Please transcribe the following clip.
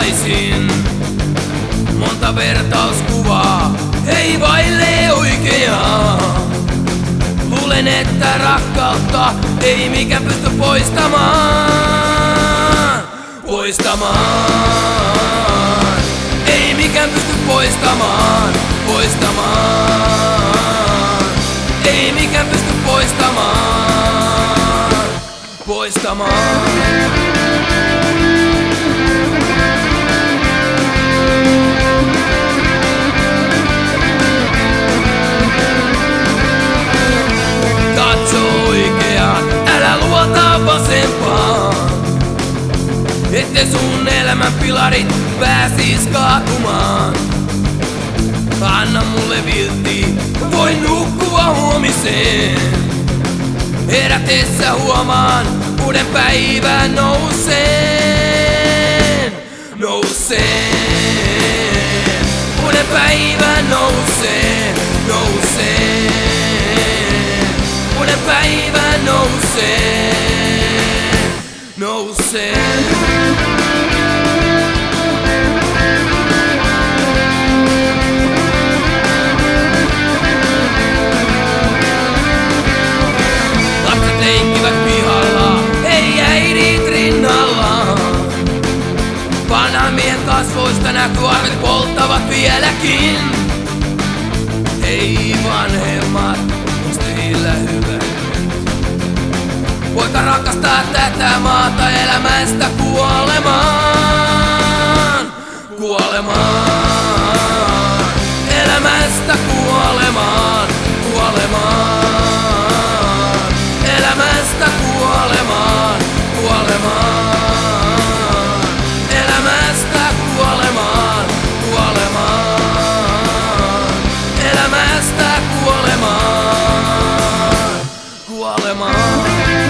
vaihtaisin Monta vertauskuvaa, ei vaille oikeaa. Luulen, että rakkautta ei mikään pysty poistamaan. Poistamaan. Ei mikään pysty poistamaan Poistamaan. Ei mikään pysty poistamaan Poistamaan Ette sun elämän pilarit pääsis kaatumaan Anna mulle viltti, voi nukkua huomiseen. Herätessä huomaan uuden päivän nouseen. Nouseen. Uuden päivän nouseen Nouseen. Uuden päivän nouseen Nouseen näkyy arvet polttavat vieläkin. Ei vanhemmat, niillä hyvä. Poika rakastaa tätä maata elämästä kuolemaan. Kuolemaan. Kuolemaan, kuolemaan.